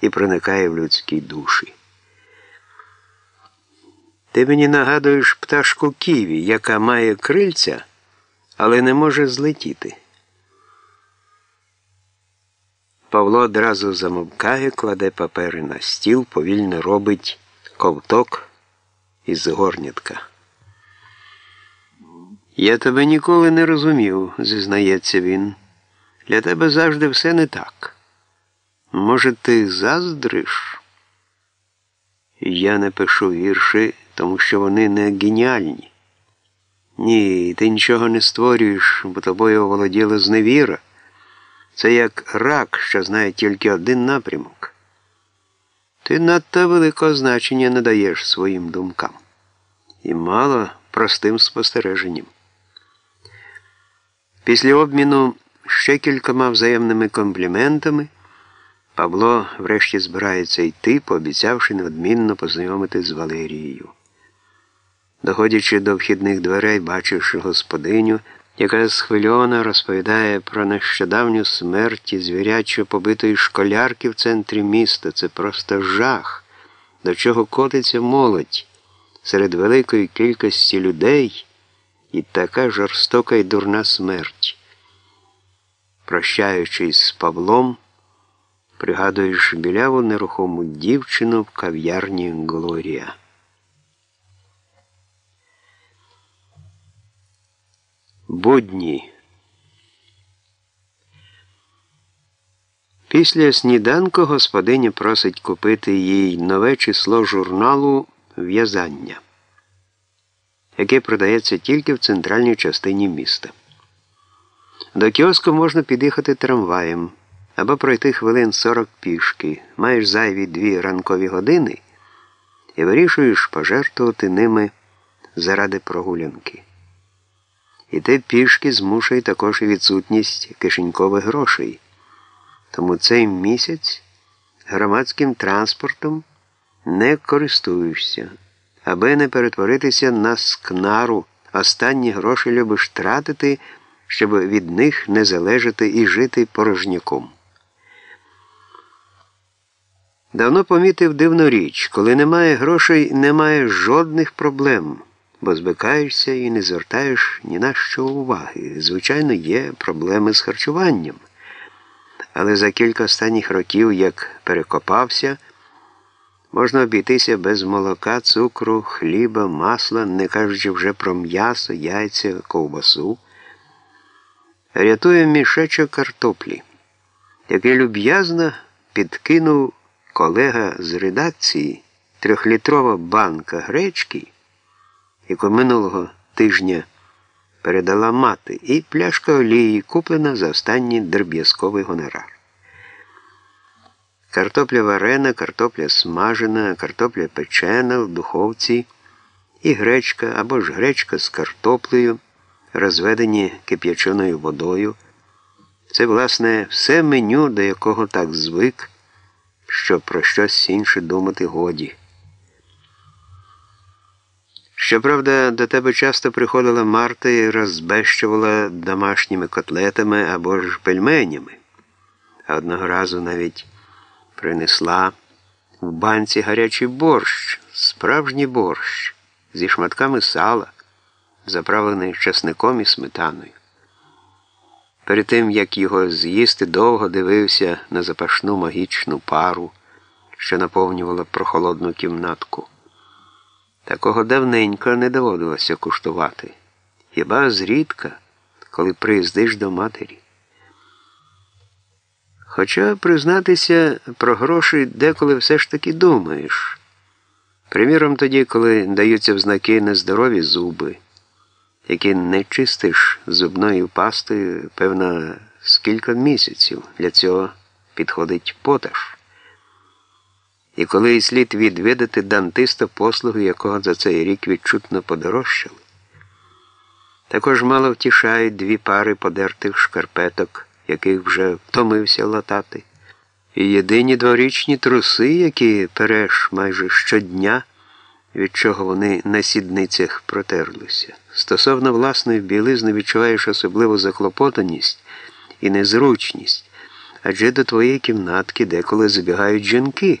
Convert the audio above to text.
і проникає в людські душі. Ти мені нагадуєш пташку Ківі, яка має крильця, але не може злетіти. Павло одразу замовкає, кладе папери на стіл, повільно робить ковток із горнятка. Я тебе ніколи не розумів, зізнається він. Для тебе завжди все не так. Може, ти заздриш? Я не пишу вірші, тому що вони не геніальні. Ні, ти нічого не створюєш, бо тобою оволоділа зневіра. Це як рак, що знає тільки один напрямок. Ти надто великого значення не даєш своїм думкам. І мало простим спостереженням. Після обміну ще кількома взаємними компліментами Павло врешті збирається йти, пообіцявши неодмінно познайомити з Валерією. Доходячи до вхідних дверей, бачивши господиню, яка схвильована розповідає про нещодавню смерть звірячо побитої школярки в центрі міста. Це просто жах, до чого котиться молодь серед великої кількості людей і така жорстока і дурна смерть. Прощаючись з Павлом, пригадуєш біляву нерухому дівчину в кав'ярні Глорія. Будні. Після сніданку господиня просить купити їй нове число журналу В'язання, яке продається тільки в центральній частині міста. До кіоску можна під'їхати трамваєм або пройти хвилин 40 пішки, маєш зайві дві ранкові години і вирішуєш пожертвувати ними заради прогулянки. І те пішки змушує також і відсутність кишенькових грошей. Тому цей місяць громадським транспортом не користуєшся, аби не перетворитися на скнару. Останні гроші любиш тратити, щоб від них не залежати і жити порожняком. Давно помітив дивну річ, коли немає грошей, немає жодних проблем бо збикаєшся і не звертаєш ні на що уваги. Звичайно, є проблеми з харчуванням. Але за кілька останніх років, як перекопався, можна обійтися без молока, цукру, хліба, масла, не кажучи вже про м'ясо, яйця, ковбасу. Рятує мішечок картоплі, який люб'язно підкинув колега з редакції трьохлітрова банка гречки яку минулого тижня передала мати, і пляшка олії куплена за останній дерб'язковий гонорар. Картопля варена, картопля смажена, картопля печена в духовці і гречка або ж гречка з картоплею, розведені кип'яченою водою. Це, власне, все меню, до якого так звик, що про щось інше думати годі. Щоправда, до тебе часто приходила Марта і розбещувала домашніми котлетами або ж пельменями, а одного разу навіть принесла в банці гарячий борщ, справжній борщ зі шматками сала, заправлений часником і сметаною. Перед тим, як його з'їсти, довго дивився на запашну магічну пару, що наповнювала прохолодну кімнатку. Такого давненько не доводилося куштувати. Хіба зрідка, коли приїздиш до матері. Хоча признатися про гроші деколи все ж таки думаєш. Приміром, тоді, коли даються взнаки нездорові зуби, які не чистиш зубною пастою, певно, з місяців. Для цього підходить поташ. І коли слід відвідати дантиста послуги, якого за цей рік відчутно подорожчали. Також мало втішають дві пари подертих шкарпеток, яких вже втомився латати, і єдині дворічні труси, які переш майже щодня, від чого вони на сідницях протерлися. Стосовно власної білизни відчуваєш особливу заклопотаність і незручність адже до твоєї кімнатки деколи забігають жінки.